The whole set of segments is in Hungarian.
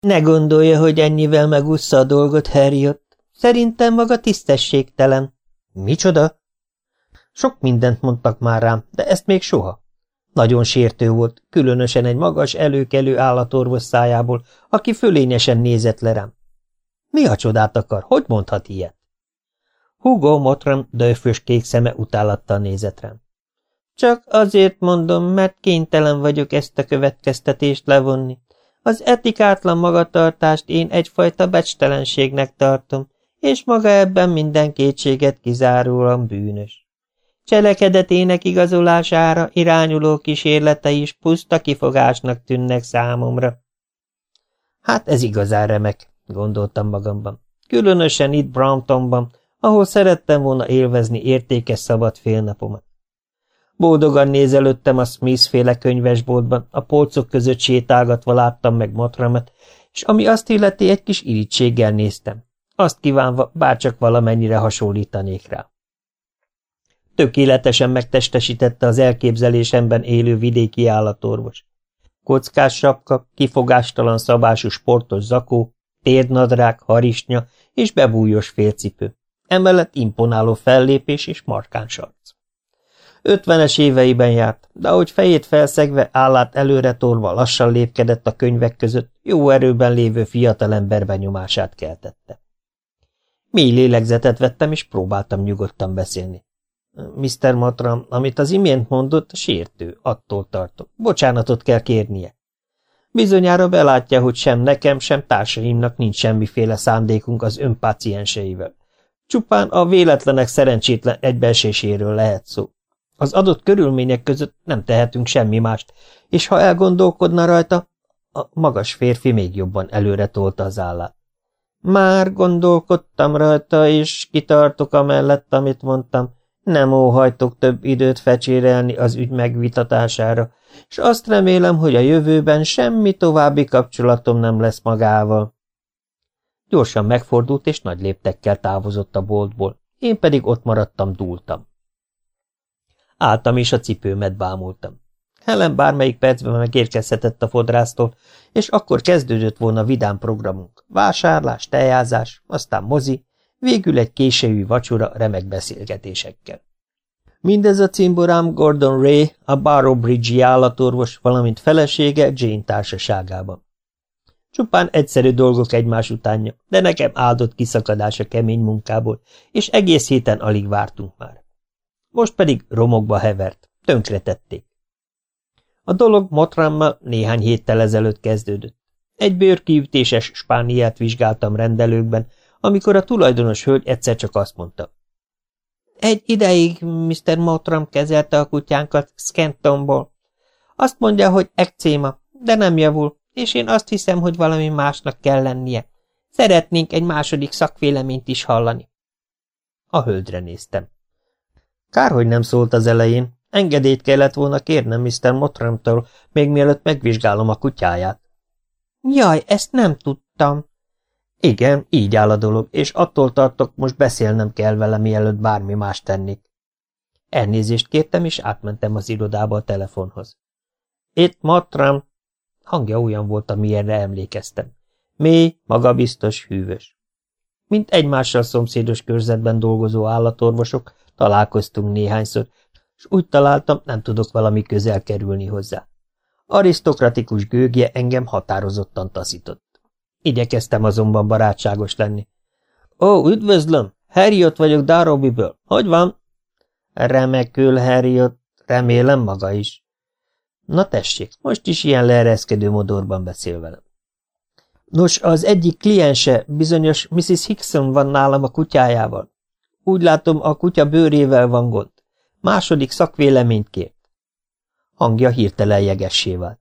Ne gondolja, hogy ennyivel megúszza a dolgot, Harriot. Szerintem maga tisztességtelen. Micsoda? Sok mindent mondtak már rám, de ezt még soha. Nagyon sértő volt, különösen egy magas, előkelő állatorvos szájából, aki fölényesen nézett le rám. Mi a csodát akar? Hogy mondhat ilyet? Hugo Motram döfös kék szeme utálattal nézett rám. Csak azért mondom, mert kénytelen vagyok ezt a következtetést levonni. Az etikátlan magatartást én egyfajta becstelenségnek tartom, és maga ebben minden kétséget kizáróan bűnös. Cselekedetének igazolására irányuló kísérlete is puszta kifogásnak tűnnek számomra. Hát ez igazán remek, gondoltam magamban. Különösen itt Browntonban, ahol szerettem volna élvezni értékes szabad félnapomat. Boldogan nézelődtem a Smith-féle könyvesboltban, a polcok között sétálgatva láttam meg Motramet, és ami azt illeti, egy kis irítséggel néztem. Azt kívánva, bárcsak valamennyire hasonlítanék rá. Tökéletesen megtestesítette az elképzelésemben élő vidéki állatorvos. Kockás sapka, kifogástalan szabású sportos zakó, térdnadrág, harisnya és bebújos félcipő. Emellett imponáló fellépés és markáns arc. Ötvenes éveiben járt, de ahogy fejét felszegve, állát előre torva lassan lépkedett a könyvek között, jó erőben lévő fiatalember benyomását keltette. Mély lélegzetet vettem, és próbáltam nyugodtan beszélni. Mr. Matram, amit az imént mondott, sértő, attól tartok. Bocsánatot kell kérnie. Bizonyára belátja, hogy sem nekem, sem társaimnak nincs semmiféle szándékunk az önpácienseivel. Csupán a véletlenek szerencsétlen egybeeséséről lehet szó. Az adott körülmények között nem tehetünk semmi mást, és ha elgondolkodna rajta, a magas férfi még jobban előre tolta az állát. Már gondolkodtam rajta, és kitartok amellett, amit mondtam. Nem óhajtok több időt fecsérelni az ügy megvitatására, és azt remélem, hogy a jövőben semmi további kapcsolatom nem lesz magával. Gyorsan megfordult, és nagy léptekkel távozott a boltból. Én pedig ott maradtam, dúltam. Álltam és a cipőmet bámultam. Helen bármelyik percben megérkezhetett a fodrásztól, és akkor kezdődött volna vidám programunk. Vásárlás, tejázás, aztán mozi, végül egy késői vacsora remek beszélgetésekkel. Mindez a cimborám Gordon Ray, a Barrow Bridge-i állatorvos, valamint felesége Jane társaságában. Csupán egyszerű dolgok egymás utánja, de nekem áldott kiszakadás a kemény munkából, és egész héten alig vártunk már. Most pedig romokba hevert, tönkretették. A dolog Motrammal néhány héttel ezelőtt kezdődött. Egy bőrkiütéses spániát vizsgáltam rendelőkben, amikor a tulajdonos hölgy egyszer csak azt mondta. Egy ideig Mr. Motram kezelte a kutyánkat Scantonból. Azt mondja, hogy ekcéma, de nem javul, és én azt hiszem, hogy valami másnak kell lennie. Szeretnénk egy második szakvéleményt is hallani. A hölgyre néztem. Kár, hogy nem szólt az elején. Engedélyt kellett volna kérnem Mr. Motramtól, még mielőtt megvizsgálom a kutyáját. Jaj, ezt nem tudtam. Igen, így áll a dolog, és attól tartok, most beszélnem kell vele, mielőtt bármi más tennék. Elnézést kértem, és átmentem az irodába a telefonhoz. Itt Matram. Hangja olyan volt, amilyenre emlékeztem. Mély, magabiztos, hűvös. Mint egymással szomszédos körzetben dolgozó állatorvosok, találkoztunk néhányszor, és úgy találtam, nem tudok valami közel kerülni hozzá. Arisztokratikus gőgje engem határozottan taszított. Igyekeztem azonban barátságos lenni. Ó, üdvözlöm! Harriot vagyok Darrowbyből. Hogy van? Remekül, Harriot. Remélem maga is. Na tessék, most is ilyen leereszkedő modorban beszél velem. Nos, az egyik kliense, bizonyos Mrs. Hickson van nálam a kutyájával. Úgy látom, a kutya bőrével van gond. Második szakvéleményt kért. Hangja hirtelen jegessé vált.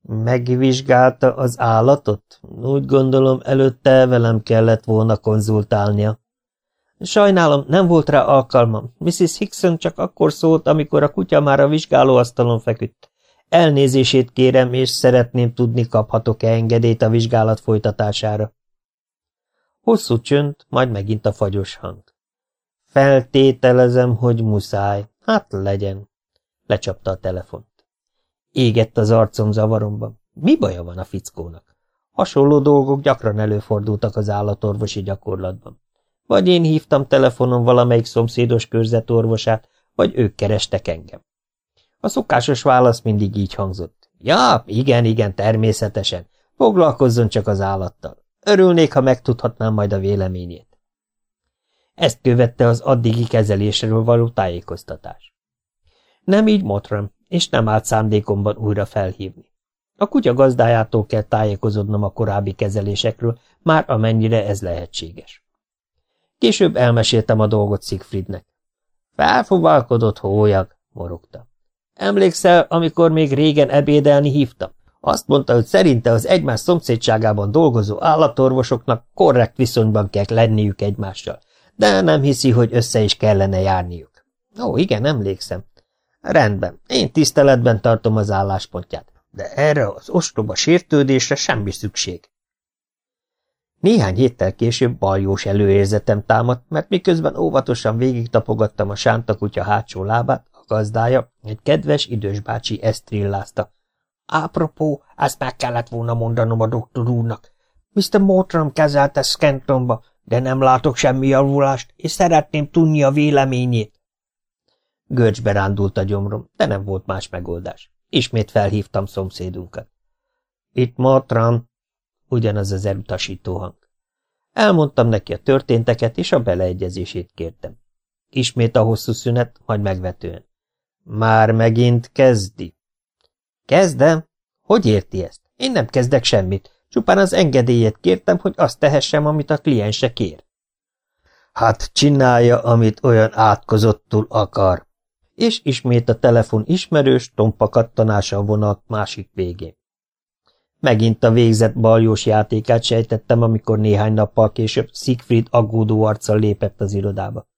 Megvizsgálta az állatot? Úgy gondolom, előtte velem kellett volna konzultálnia. Sajnálom, nem volt rá alkalmam. Mrs. Hickson csak akkor szólt, amikor a kutya már a vizsgálóasztalon feküdt. Elnézését kérem, és szeretném tudni, kaphatok-e engedélyt a vizsgálat folytatására. Hosszú csönd, majd megint a fagyos hang. Feltételezem, hogy muszáj. Hát legyen. Lecsapta a telefont. Égett az arcom zavaromban. Mi baja van a fickónak? Hasonló dolgok gyakran előfordultak az állatorvosi gyakorlatban. Vagy én hívtam telefonon valamelyik szomszédos körzet orvosát, vagy ők kerestek engem. A szokásos válasz mindig így hangzott. Ja, igen, igen, természetesen. Foglalkozzon csak az állattal. Örülnék, ha megtudhatnám majd a véleményét. Ezt követte az addigi kezelésről való tájékoztatás. Nem így Motram, és nem állt szándékomban újra felhívni. A kutya gazdájától kell tájékozodnom a korábbi kezelésekről, már amennyire ez lehetséges. Később elmeséltem a dolgot Siegfriednek. Felfogalkodott hólyag, morogta. Emlékszel, amikor még régen ebédelni hívtam? Azt mondta, hogy szerinte az egymás szomszédságában dolgozó állatorvosoknak korrekt viszonyban kell lenniük egymással, de nem hiszi, hogy össze is kellene járniuk. Ó, igen, emlékszem. Rendben, én tiszteletben tartom az álláspontját, de erre az ostoba sértődésre semmi szükség. Néhány héttel később baljós előérzetem támadt, mert miközben óvatosan végig tapogattam a sántakutya hátsó lábát, a gazdája, egy kedves idős bácsi ezt trillázta. Apropó, ezt meg kellett volna mondanom a doktor úrnak. Mr. Mortram kezelte Scantonba, de nem látok semmi javulást, és szeretném tudni a véleményét. Görcsbe rándult a gyomrom, de nem volt más megoldás. Ismét felhívtam szomszédunkat. Itt Mortram, ugyanaz az elutasító hang. Elmondtam neki a történteket, és a beleegyezését kértem. Ismét a hosszú szünet, majd megvetően. Már megint kezdi. Kezdem? Hogy érti ezt? Én nem kezdek semmit, csupán az engedélyet kértem, hogy azt tehessem, amit a kliense kér. Hát csinálja, amit olyan átkozottul akar. És ismét a telefon ismerős, tompa kattanása a vonat másik végén. Megint a végzett baljós játékát sejtettem, amikor néhány nappal később Siegfried aggódó arccal lépett az irodába.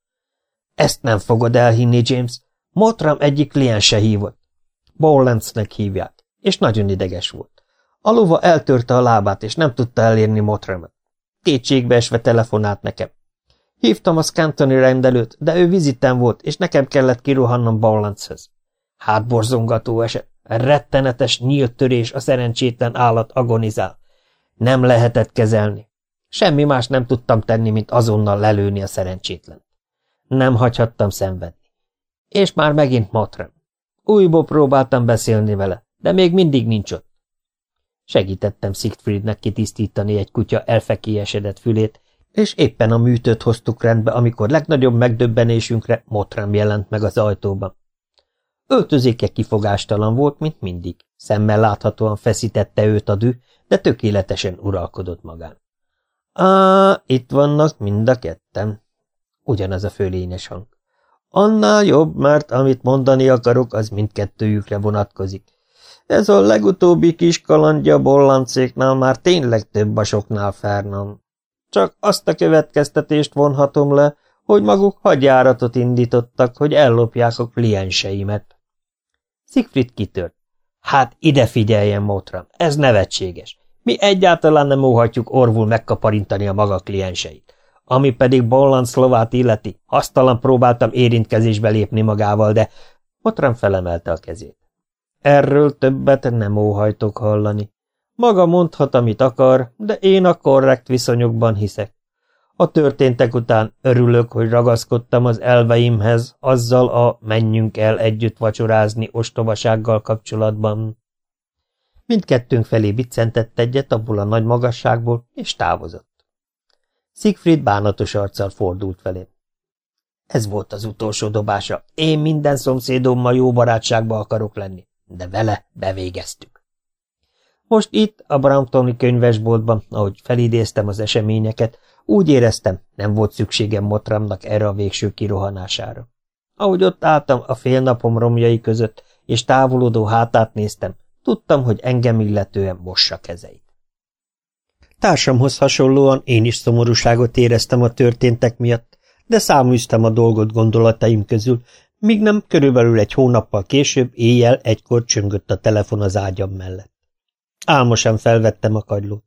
Ezt nem fogod elhinni, James. Motram egyik kliense hívott. Bowlandsnek hívják, és nagyon ideges volt. A lova eltörte a lábát, és nem tudta elérni Motramot. Kétségbe esve telefonált nekem. Hívtam a Scantoni rendelőt, de ő viziten volt, és nekem kellett kirohannom Bowlandshez. Hátborzongató eset. Rettenetes nyílt törés a szerencsétlen állat agonizál. Nem lehetett kezelni. Semmi más nem tudtam tenni, mint azonnal lelőni a szerencsétlen. Nem hagyhattam szenvedni. És már megint Matram. Újból próbáltam beszélni vele, de még mindig nincs ott. Segítettem Siegfriednek kitisztítani egy kutya elfekélyesedett fülét, és éppen a műtőt hoztuk rendbe, amikor legnagyobb megdöbbenésünkre Motram jelent meg az ajtóban. Öltözéke kifogástalan volt, mint mindig. Szemmel láthatóan feszítette őt a dű, de tökéletesen uralkodott magán. Á, itt vannak mind a ketten. Ugyanaz a fölényes hang. Annál jobb, mert amit mondani akarok, az mindkettőjükre vonatkozik. Ez a legutóbbi kis kalandja bollancéknál már tényleg több a soknál fernam. Csak azt a következtetést vonhatom le, hogy maguk hadjáratot indítottak, hogy ellopják a klienseimet. Siegfried kitört. Hát ide figyeljen, Motram, ez nevetséges. Mi egyáltalán nem óhatjuk orvul megkaparintani a maga klienseit. Ami pedig Bolland szlovát illeti, hasztalan próbáltam érintkezésbe lépni magával, de Motram felemelte a kezét. Erről többet nem óhajtok hallani. Maga mondhat, amit akar, de én a korrekt viszonyokban hiszek. A történtek után örülök, hogy ragaszkodtam az elveimhez, azzal a menjünk el együtt vacsorázni ostobasággal kapcsolatban. Mindkettőnk felé biccentett egyet abból a nagy magasságból, és távozott. Siegfried bánatos arccal fordult felém. Ez volt az utolsó dobása. Én minden szomszédommal jó barátságba akarok lenni, de vele bevégeztük. Most itt, a Bramptoni könyvesboltban, ahogy felidéztem az eseményeket, úgy éreztem, nem volt szükségem Motramnak erre a végső kirohanására. Ahogy ott álltam a fél napom romjai között, és távolodó hátát néztem, tudtam, hogy engem illetően mossa kezeit. Társamhoz hasonlóan én is szomorúságot éreztem a történtek miatt, de száműztem a dolgot gondolataim közül, míg nem körülbelül egy hónappal később éjjel egykor csöngött a telefon az ágyam mellett. Álmosan felvettem a kagylót.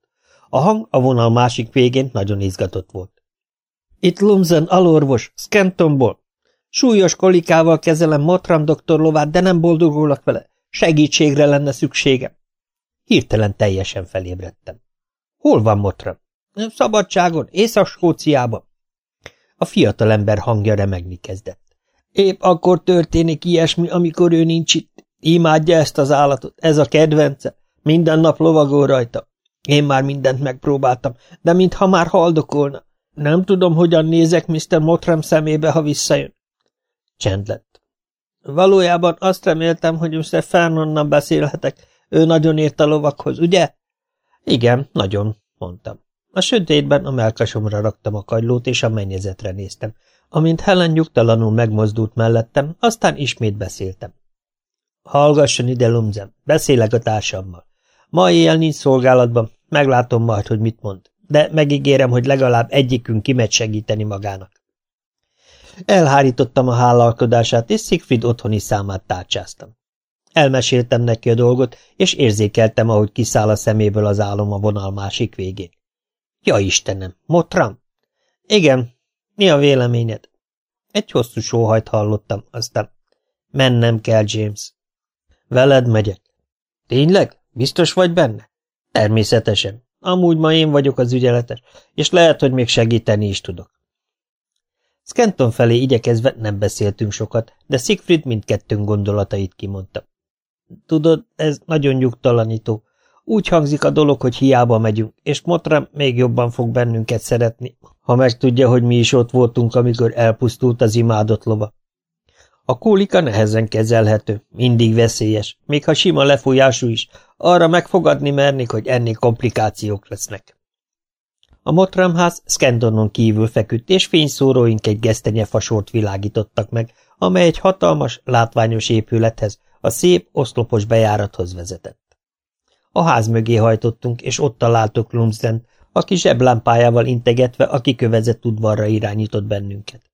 A hang a vonal másik végén nagyon izgatott volt. Itt Lumzen alorvos, Scantonból. Súlyos kolikával kezelem Motram doktor lovát, de nem boldogulok vele. Segítségre lenne szükségem. Hirtelen teljesen felébredtem. Hol van Motra? Szabadságon, Észak-Skóciában. A fiatalember hangja remegni kezdett. Épp akkor történik ilyesmi, amikor ő nincs itt. Imádja ezt az állatot, ez a kedvence. Minden nap lovagol rajta. Én már mindent megpróbáltam, de mintha már haldokolna. Nem tudom, hogyan nézek Mr. Mottram szemébe, ha visszajön. Csend lett. Valójában azt reméltem, hogy Mr. Fernonnal beszélhetek. Ő nagyon ért a lovakhoz, ugye? Igen, nagyon, mondtam. A sötétben a melkasomra raktam a kagylót, és a mennyezetre néztem. Amint Helen nyugtalanul megmozdult mellettem, aztán ismét beszéltem. Hallgasson ide, Lumzen, beszélek a társammal. Ma éjjel nincs szolgálatban, meglátom majd, hogy mit mond, de megígérem, hogy legalább egyikünk kimegy segíteni magának. Elhárítottam a hállalkodását, és Siegfried otthoni számát tárcsáztam. Elmeséltem neki a dolgot, és érzékeltem, ahogy kiszáll a szeméből az álom a vonal másik végén. Ja Istenem, Motram? Igen, mi a véleményed? Egy hosszú sóhajt hallottam, aztán mennem kell, James. Veled megyek. Tényleg? Biztos vagy benne? Természetesen. Amúgy ma én vagyok az ügyeletes, és lehet, hogy még segíteni is tudok. Skenton felé igyekezve nem beszéltünk sokat, de Siegfried mindkettőnk gondolatait kimondta. Tudod, ez nagyon nyugtalanító. Úgy hangzik a dolog, hogy hiába megyünk, és Motram még jobban fog bennünket szeretni, ha megtudja, hogy mi is ott voltunk, amikor elpusztult az imádott lova. A kólika nehezen kezelhető, mindig veszélyes, még ha sima lefújású is, arra megfogadni mernék, hogy ennél komplikációk lesznek. A motramház Scandonon kívül feküdt, és fényszóróink egy gesztenye fasort világítottak meg, amely egy hatalmas, látványos épülethez, a szép, oszlopos bejárathoz vezetett. A ház mögé hajtottunk, és ott találtuk Lumsden, aki zseblámpájával integetve a kikövezett udvarra irányított bennünket.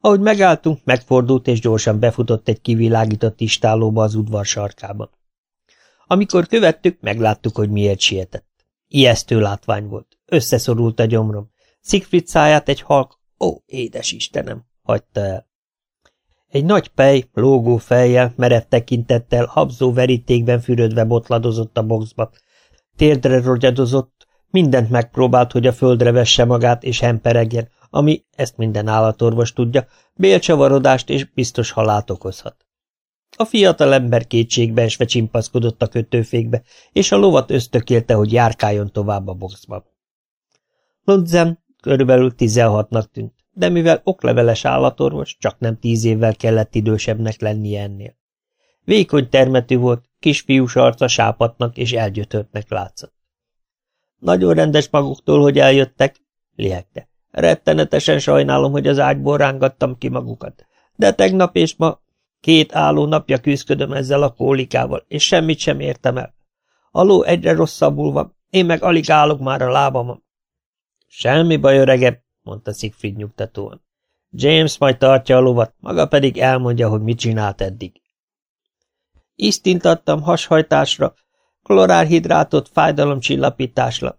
Ahogy megálltunk, megfordult és gyorsan befutott egy kivilágított istálóba az udvar sarkában. Amikor követtük, megláttuk, hogy miért sietett. Ijesztő látvány volt. Összeszorult a gyomrom. Siegfried száját egy halk, ó, édes Istenem, hagyta el. Egy nagy pej, lógó fejjel, merev tekintettel, habzó verítékben fürödve botladozott a boxba. Térdre rogyadozott, mindent megpróbált, hogy a földre vesse magát és hemperegjen, ami, ezt minden állatorvos tudja, bélcsavarodást és biztos halált okozhat. A fiatal ember kétségbe esve csimpaszkodott a kötőfékbe, és a lovat ösztökélte, hogy járkáljon tovább a boxba. Ludzen körülbelül tizenhatnak tűnt, de mivel okleveles állatorvos, csak nem tíz évvel kellett idősebbnek lennie ennél. Vékony termetű volt, kisfiús arca sápatnak és elgyötörtnek látszott. Nagyon rendes maguktól, hogy eljöttek, lihegte. Rettenetesen sajnálom, hogy az ágyból rángattam ki magukat. De tegnap és ma két álló napja küzdködöm ezzel a kólikával, és semmit sem értem el. A ló egyre rosszabbul van, én meg alig állok már a lábamon. Semmi baj, öregebb, mondta Siegfried nyugtatóan. James majd tartja a lovat, maga pedig elmondja, hogy mit csinált eddig. Isztint adtam hashajtásra, klorárhidrátot fájdalomcsillapításra.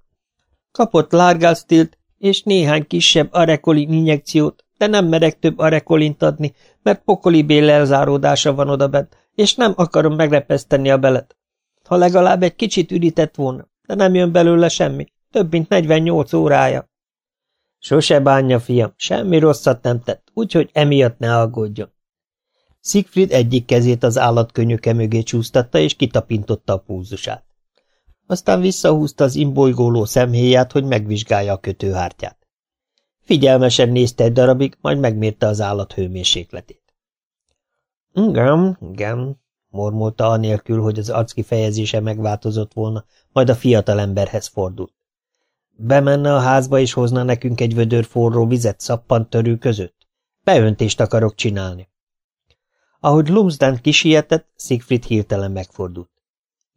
Kapott lárgálsztilt és néhány kisebb arekolin injekciót, de nem merek több arekolint adni, mert pokoli bélelzáródása van odabent, és nem akarom megrepeszteni a belet. Ha legalább egy kicsit üritett volna, de nem jön belőle semmi, több mint 48 órája. Sose bánja, fiam, semmi rosszat nem tett, úgyhogy emiatt ne aggódjon. Siegfried egyik kezét az állatkönyöke mögé csúsztatta, és kitapintotta a púzusát. Aztán visszahúzta az imbolygóló szemhéját, hogy megvizsgálja a kötőhártyát. Figyelmesen nézte egy darabig, majd megmérte az állat hőmérsékletét. Igen, igen, mormolta anélkül, hogy az arc kifejezése megváltozott volna, majd a fiatal emberhez fordult. Bemenne a házba és hozna nekünk egy vödör forró vizet szappantörő között? Beöntést akarok csinálni. Ahogy Lumsden kisietett, Siegfried hirtelen megfordult.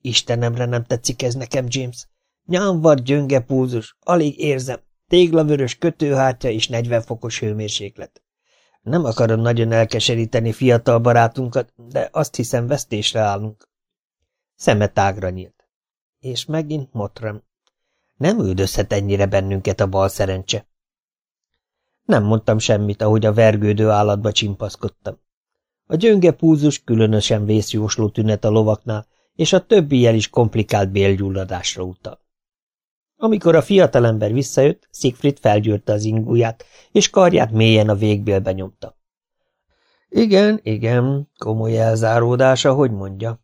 Istenemre nem tetszik ez nekem, James. Nyámvad gyönge púzus, alig érzem, téglavörös kötőhártya és 40 fokos hőmérséklet. Nem akarom nagyon elkeseríteni fiatal barátunkat, de azt hiszem vesztésre állunk. Szeme tágra nyílt. És megint Motrem. Nem üldözhet ennyire bennünket a bal szerencse. Nem mondtam semmit, ahogy a vergődő állatba csimpaszkodtam. A gyönge púzus különösen vészjósló tünet a lovaknál, és a többi jel is komplikált bélgyulladásra utal. Amikor a fiatalember visszajött, Siegfried felgyűrte az inguját, és karját mélyen a végbélbe nyomta. Igen, igen, komoly elzáródása, hogy mondja.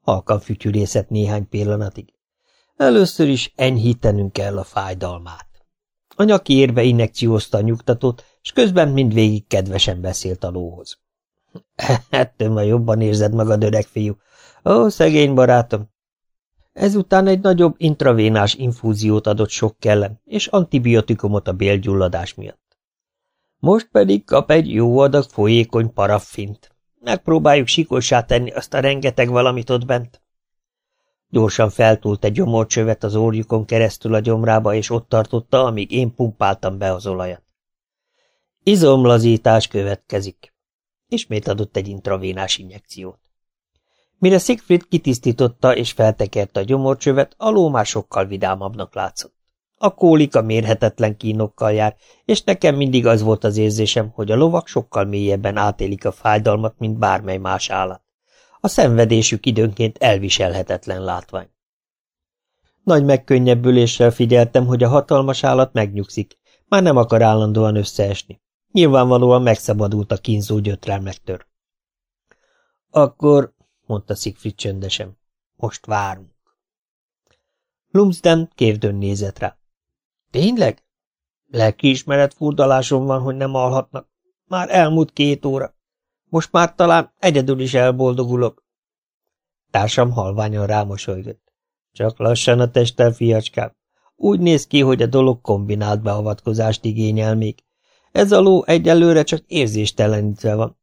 Halkan fütyülészett néhány pillanatig. Először is enyhítenünk kell a fájdalmát. A nyaki érve injekciózta a nyugtatót, és közben mindvégig kedvesen beszélt a lóhoz. Ettől ma jobban érzed magad, öreg fiú. Ó, szegény barátom, Ezután egy nagyobb intravénás infúziót adott sok kellen, és antibiotikumot a bélgyulladás miatt. Most pedig kap egy jó adag folyékony paraffint. Megpróbáljuk sikossá tenni azt a rengeteg valamit ott bent. Gyorsan feltúlt egy gyomorcsövet az orjukon keresztül a gyomrába, és ott tartotta, amíg én pumpáltam be az olajat. Izomlazítás következik. Ismét adott egy intravénás injekciót. Mire Siegfried kitisztította és feltekerte a gyomorcsövet, a ló már sokkal vidámabbnak látszott. A kólika mérhetetlen kínokkal jár, és nekem mindig az volt az érzésem, hogy a lovak sokkal mélyebben átélik a fájdalmat, mint bármely más állat. A szenvedésük időnként elviselhetetlen látvány. Nagy megkönnyebbüléssel figyeltem, hogy a hatalmas állat megnyugszik, már nem akar állandóan összeesni. Nyilvánvalóan megszabadult a kínzó gyötrelmektől. Akkor mondta Siegfried csöndesen. Most várunk. Lumsden kérdőn nézett rá. Tényleg? Lelkiismeret furdalásom van, hogy nem alhatnak. Már elmúlt két óra. Most már talán egyedül is elboldogulok. Társam halványan rámosolygott. Csak lassan a testel, fiacskám. Úgy néz ki, hogy a dolog kombinált beavatkozást igényel még. Ez a ló egyelőre csak érzéstelenítve van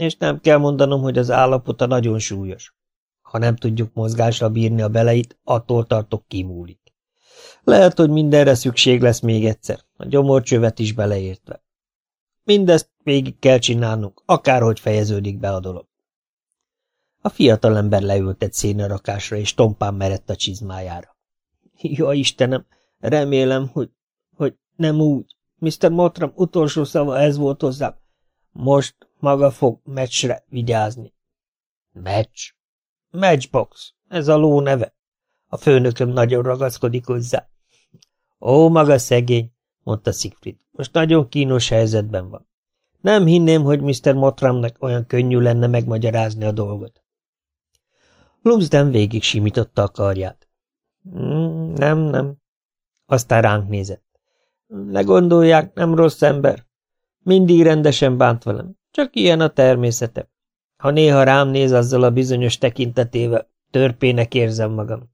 és nem kell mondanom, hogy az állapota nagyon súlyos. Ha nem tudjuk mozgásra bírni a beleit, attól tartok kimúlik. Lehet, hogy mindenre szükség lesz még egyszer, a gyomorcsövet is beleértve. Mindezt végig kell csinálnunk, akárhogy fejeződik be a dolog. A fiatalember leült egy szénarakásra, és tompán merett a csizmájára. Jó Istenem, remélem, hogy, hogy nem úgy. Mr. Motram utolsó szava ez volt hozzám. Most maga fog meccsre vigyázni. Meccs? Matchbox. Ez a ló neve. A főnököm nagyon ragaszkodik hozzá. Ó, maga szegény, mondta Siegfried. Most nagyon kínos helyzetben van. Nem hinném, hogy Mr. Motramnek olyan könnyű lenne megmagyarázni a dolgot. Lumsden végig simította a karját. Mm, nem, nem. Aztán ránk nézett. Ne gondolják, nem rossz ember. Mindig rendesen bánt velem. Csak ilyen a természete. Ha néha rám néz azzal a bizonyos tekintetével, törpének érzem magam.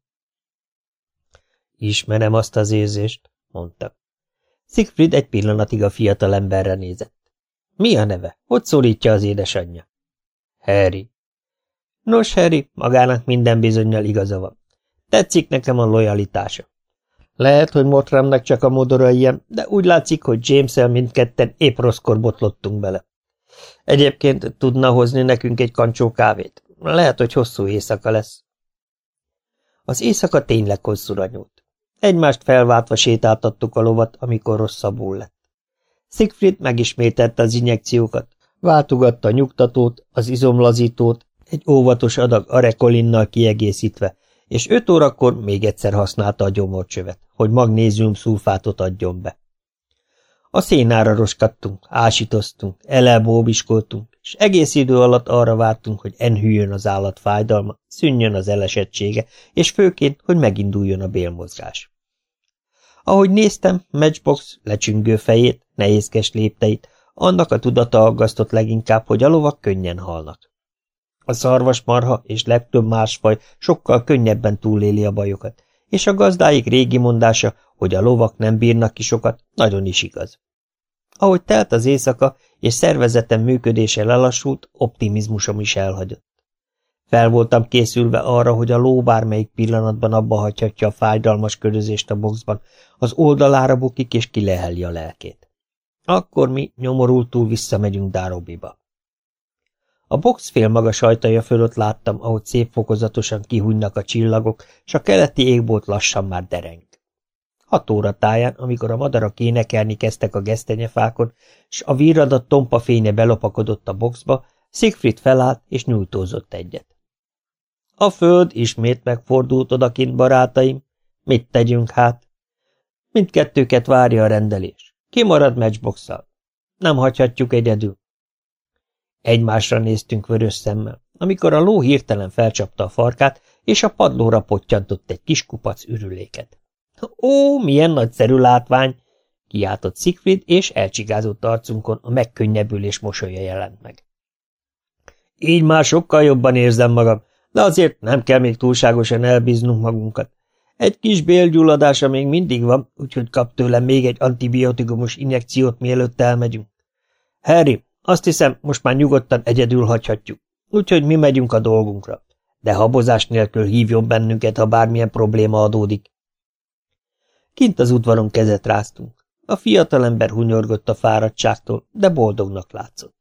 Ismerem azt az érzést, mondta. Siegfried egy pillanatig a fiatal emberre nézett. Mi a neve? Hogy szólítja az édesanyja? Harry. Nos, Harry, magának minden bizonyal igaza van. Tetszik nekem a lojalitása. Lehet, hogy Motramnak csak a modora ilyen, de úgy látszik, hogy James-el mindketten épp rosszkor botlottunk bele. Egyébként tudna hozni nekünk egy kancsó kávét. Lehet, hogy hosszú éjszaka lesz. Az éjszaka tényleg hosszúra nyúlt. Egymást felváltva sétáltattuk a lovat, amikor rosszabbul lett. Siegfried megismételte az injekciókat, váltogatta a nyugtatót, az izomlazítót, egy óvatos adag arekolinnal kiegészítve, és öt órakor még egyszer használta a gyomorcsövet, hogy magnézium szulfátot adjon be. A szénára roskadtunk, ásítoztunk, elelbóbiskoltunk, és egész idő alatt arra vártunk, hogy enhűjön az állat fájdalma, szűnjön az elesettsége, és főként, hogy meginduljon a bélmozgás. Ahogy néztem, Matchbox lecsüngő fejét, nehézkes lépteit, annak a tudata aggasztott leginkább, hogy a lovak könnyen halnak. A szarvas marha és legtöbb más faj sokkal könnyebben túléli a bajokat, és a gazdáik régi mondása, hogy a lovak nem bírnak ki sokat, nagyon is igaz. Ahogy telt az éjszaka, és szervezetem működése lelassult, optimizmusom is elhagyott. Fel voltam készülve arra, hogy a ló bármelyik pillanatban abba hagyhatja a fájdalmas körözést a boxban, az oldalára bukik és kileheli a lelkét. Akkor mi nyomorultul visszamegyünk Dárobiba. A box fél magas ajtaja fölött láttam, ahogy szép fokozatosan kihújnak a csillagok, s a keleti égbolt lassan már dereng. Hat óra táján, amikor a madarak énekelni kezdtek a gesztenyefákon, s a víradat tompa fénye belopakodott a boxba, Siegfried felállt és nyújtózott egyet. A föld ismét megfordult odakint, barátaim. Mit tegyünk hát? Mindkettőket várja a rendelés. Kimarad matchbox-szal. Nem hagyhatjuk egyedül. Egymásra néztünk vörös szemmel, amikor a ló hirtelen felcsapta a farkát, és a padlóra pottyantott egy kis kupac ürüléket. Ó, milyen nagyszerű látvány! kiáltott Siegfried, és elcsigázott arcunkon a megkönnyebbülés mosolya jelent meg. Így már sokkal jobban érzem magam, de azért nem kell még túlságosan elbíznunk magunkat. Egy kis bélgyulladása még mindig van, úgyhogy kap tőlem még egy antibiotikumos injekciót, mielőtt elmegyünk. Harry, azt hiszem, most már nyugodtan egyedül hagyhatjuk, úgyhogy mi megyünk a dolgunkra. De habozás nélkül hívjon bennünket, ha bármilyen probléma adódik. Kint az udvaron kezet ráztunk. A fiatalember hunyorgott a fáradtságtól, de boldognak látszott.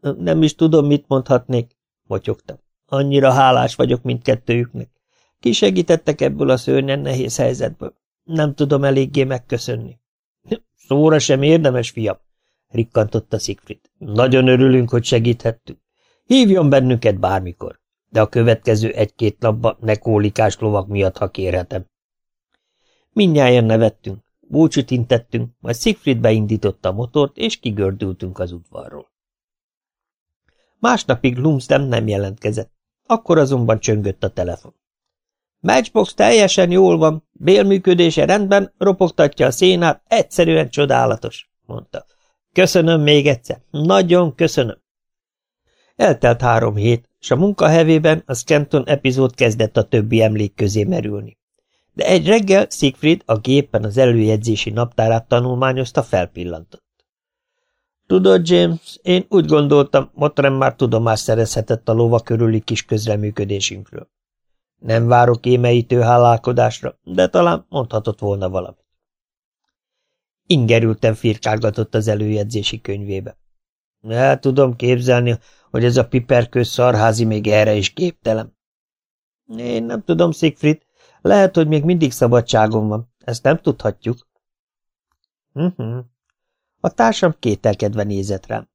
Nem is tudom, mit mondhatnék, motyogtam. Annyira hálás vagyok mindkettőjüknek. Kisegítettek ebből a szörnyen nehéz helyzetből. Nem tudom eléggé megköszönni. Szóra sem érdemes, fiam, rikkantotta Siegfried. Nagyon örülünk, hogy segíthettünk. Hívjon bennünket bármikor, de a következő egy-két napban ne kólikás lovak miatt, ha kérhetem. Mindnyájan nevettünk, búcsút intettünk, majd Siegfried beindította a motort, és kigördültünk az udvarról. Másnapig Lumsden nem jelentkezett, akkor azonban csöngött a telefon. Matchbox teljesen jól van, bélműködése rendben, ropogtatja a szénát, egyszerűen csodálatos, mondta. Köszönöm még egyszer, nagyon köszönöm. Eltelt három hét, és a munkahevében a Scanton epizód kezdett a többi emlék közé merülni. De egy reggel Siegfried a gépen az előjegyzési naptárát tanulmányozta, felpillantott. Tudod, James, én úgy gondoltam, Motrem már tudomást szerezhetett a lova körüli kis közreműködésünkről. Nem várok émeítő hálálkodásra, de talán mondhatott volna valamit. Ingerülten firkálgatott az előjegyzési könyvébe. El tudom képzelni, hogy ez a piperkős szarházi még erre is képtelen. Én nem tudom, Siegfried, lehet, hogy még mindig szabadságon van, ezt nem tudhatjuk. Uh mhm. -huh. A társam kételkedve nézett rám.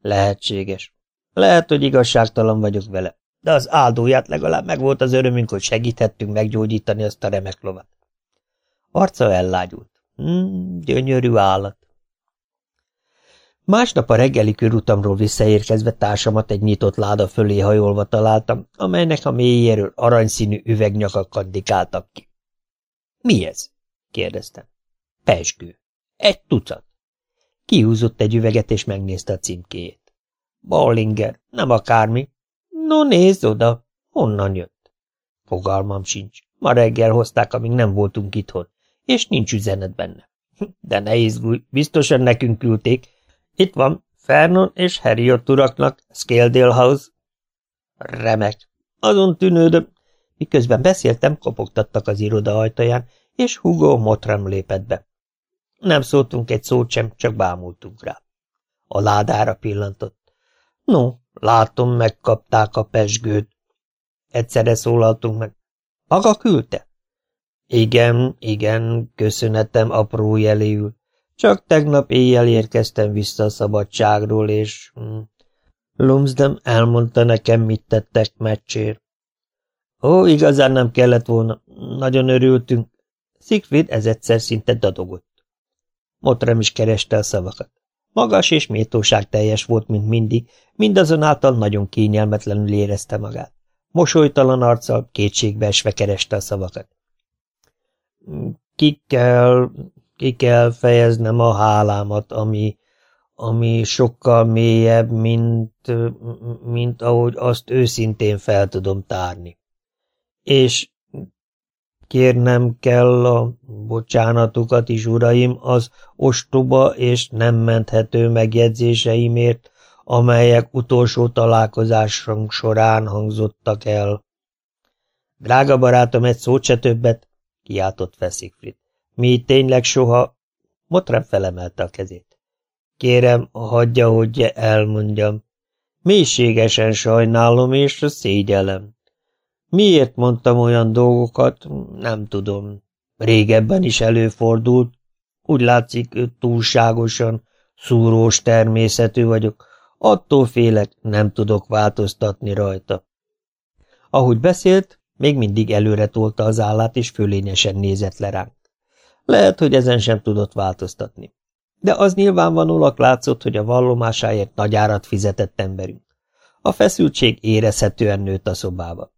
Lehetséges. Lehet, hogy igazságtalan vagyok vele, de az áldóját legalább megvolt az örömünk, hogy segíthettünk meggyógyítani azt a remek lovat. Arca ellágyult. Hmm, gyönyörű állat. Másnap a reggeli körutamról visszaérkezve társamat egy nyitott láda fölé hajolva találtam, amelynek a mélyéről aranyszínű üvegnyakak kandikáltak ki. – Mi ez? – kérdeztem. – Pesgő. Egy tucat. Kihúzott egy üveget, és megnézte a címkéjét. Bollinger, nem akármi. No, nézz oda, honnan jött? Fogalmam sincs. Ma reggel hozták, amíg nem voltunk itthon, és nincs üzenet benne. De ne izgulj, biztosan nekünk küldték. Itt van, Fernon és Harriot uraknak, Scaledale House. Remek. Azon tűnődöm. Miközben beszéltem, kopogtattak az iroda ajtaján, és Hugo Motram lépett be. Nem szóltunk egy szót sem, csak bámultunk rá. A ládára pillantott. No, látom, megkapták a pesgőt. Egyszerre szólaltunk meg. Maga küldte? Igen, igen, köszönetem apró jeléül. Csak tegnap éjjel érkeztem vissza a szabadságról, és... Hm, Lumsdem elmondta nekem, mit tettek meccsér. Ó, igazán nem kellett volna. Nagyon örültünk. Siegfried ez egyszer szinte dadogott. Motrem is kereste a szavakat. Magas és méltóság teljes volt, mint mindig, mindazonáltal nagyon kényelmetlenül érezte magát. Mosolytalan arccal, kétségbeesve kereste a szavakat. Ki kell, ki kell fejeznem a hálámat, ami, ami sokkal mélyebb, mint, mint ahogy azt őszintén fel tudom tárni. És Kérnem kell a bocsánatukat is, uraim, az ostoba és nem menthető megjegyzéseimért, amelyek utolsó találkozásunk során hangzottak el. Drága barátom, egy szót se többet, kiáltott fel Siegfried. Mi tényleg soha... Motrem felemelte a kezét. Kérem, hagyja, hogy elmondjam. Mélységesen sajnálom és szégyelem. Miért mondtam olyan dolgokat, nem tudom. Régebben is előfordult. Úgy látszik, túlságosan szúrós természetű vagyok. Attól félek, nem tudok változtatni rajta. Ahogy beszélt, még mindig előre tolta az állát, és fölényesen nézett le ránk. Lehet, hogy ezen sem tudott változtatni. De az nyilvánvalóak látszott, hogy a vallomásáért nagy árat fizetett emberünk. A feszültség érezhetően nőtt a szobába.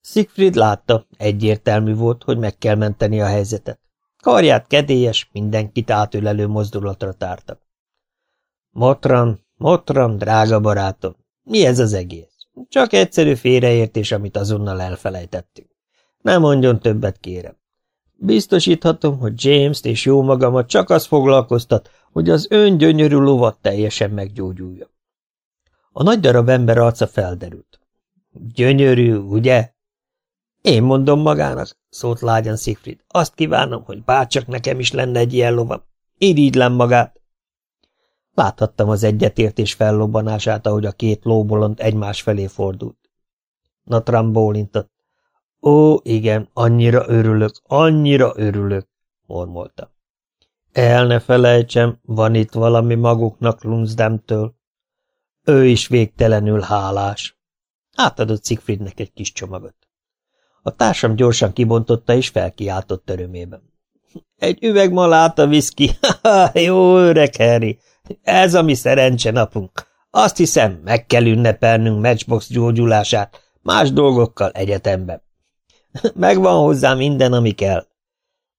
Siegfried látta, egyértelmű volt, hogy meg kell menteni a helyzetet. Karját kedélyes, mindenkit átölelő mozdulatra tártak. Motran, Motran, drága barátom, mi ez az egész? Csak egyszerű félreértés, amit azonnal elfelejtettünk. Nem mondjon többet, kérem. Biztosíthatom, hogy James-t és jó magamat csak az foglalkoztat, hogy az ön gyönyörű lovat teljesen meggyógyulja. A nagy darab ember arca felderült. Gyönyörű, ugye? Én mondom magának, szólt lágyan Siegfried. Azt kívánom, hogy bárcsak nekem is lenne egy ilyen lovam. Irigylem magát. Láthattam az egyetértés fellobbanását, ahogy a két lóbolond egymás felé fordult. Natram bólintott. Ó, igen, annyira örülök, annyira örülök, mormolta. El ne felejtsem, van itt valami maguknak Lunsdemtől. Ő is végtelenül hálás. Átadott Siegfriednek egy kis csomagot. A társam gyorsan kibontotta és felkiáltott örömében. Egy üveg malát a viszki, jó öreg Harry, ez a mi szerencse napunk. Azt hiszem, meg kell ünnepelnünk Matchbox gyógyulását, más dolgokkal egyetemben. Megvan hozzá minden, ami kell.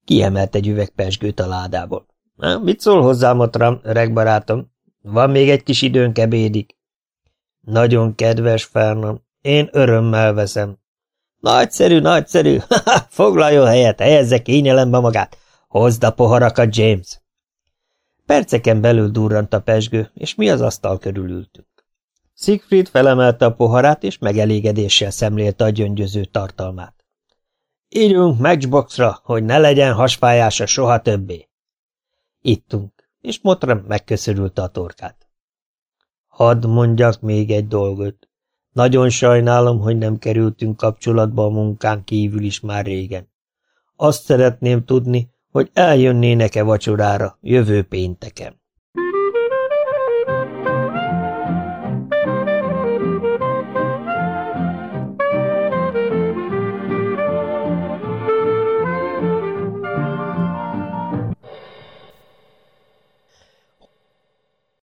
Kiemelt egy üveg a ládából. Mit szól hozzám, Otram, öreg barátom? Van még egy kis időnk ebédig. Nagyon kedves, Fernam. Én örömmel veszem. Nagyszerű, nagyszerű. Foglaljon helyet, helyezze kényelembe magát. Hozd a poharakat, James. Perceken belül durrant a pesgő, és mi az asztal körül ültünk. Siegfried felemelte a poharát, és megelégedéssel szemlélte a gyöngyöző tartalmát. Írjunk matchboxra, hogy ne legyen hasfájása soha többé. Ittunk, és Motra megköszörülte a torkát. Hadd mondjak még egy dolgot. Nagyon sajnálom, hogy nem kerültünk kapcsolatba a munkán kívül is már régen. Azt szeretném tudni, hogy eljönnének-e vacsorára jövő pénteken.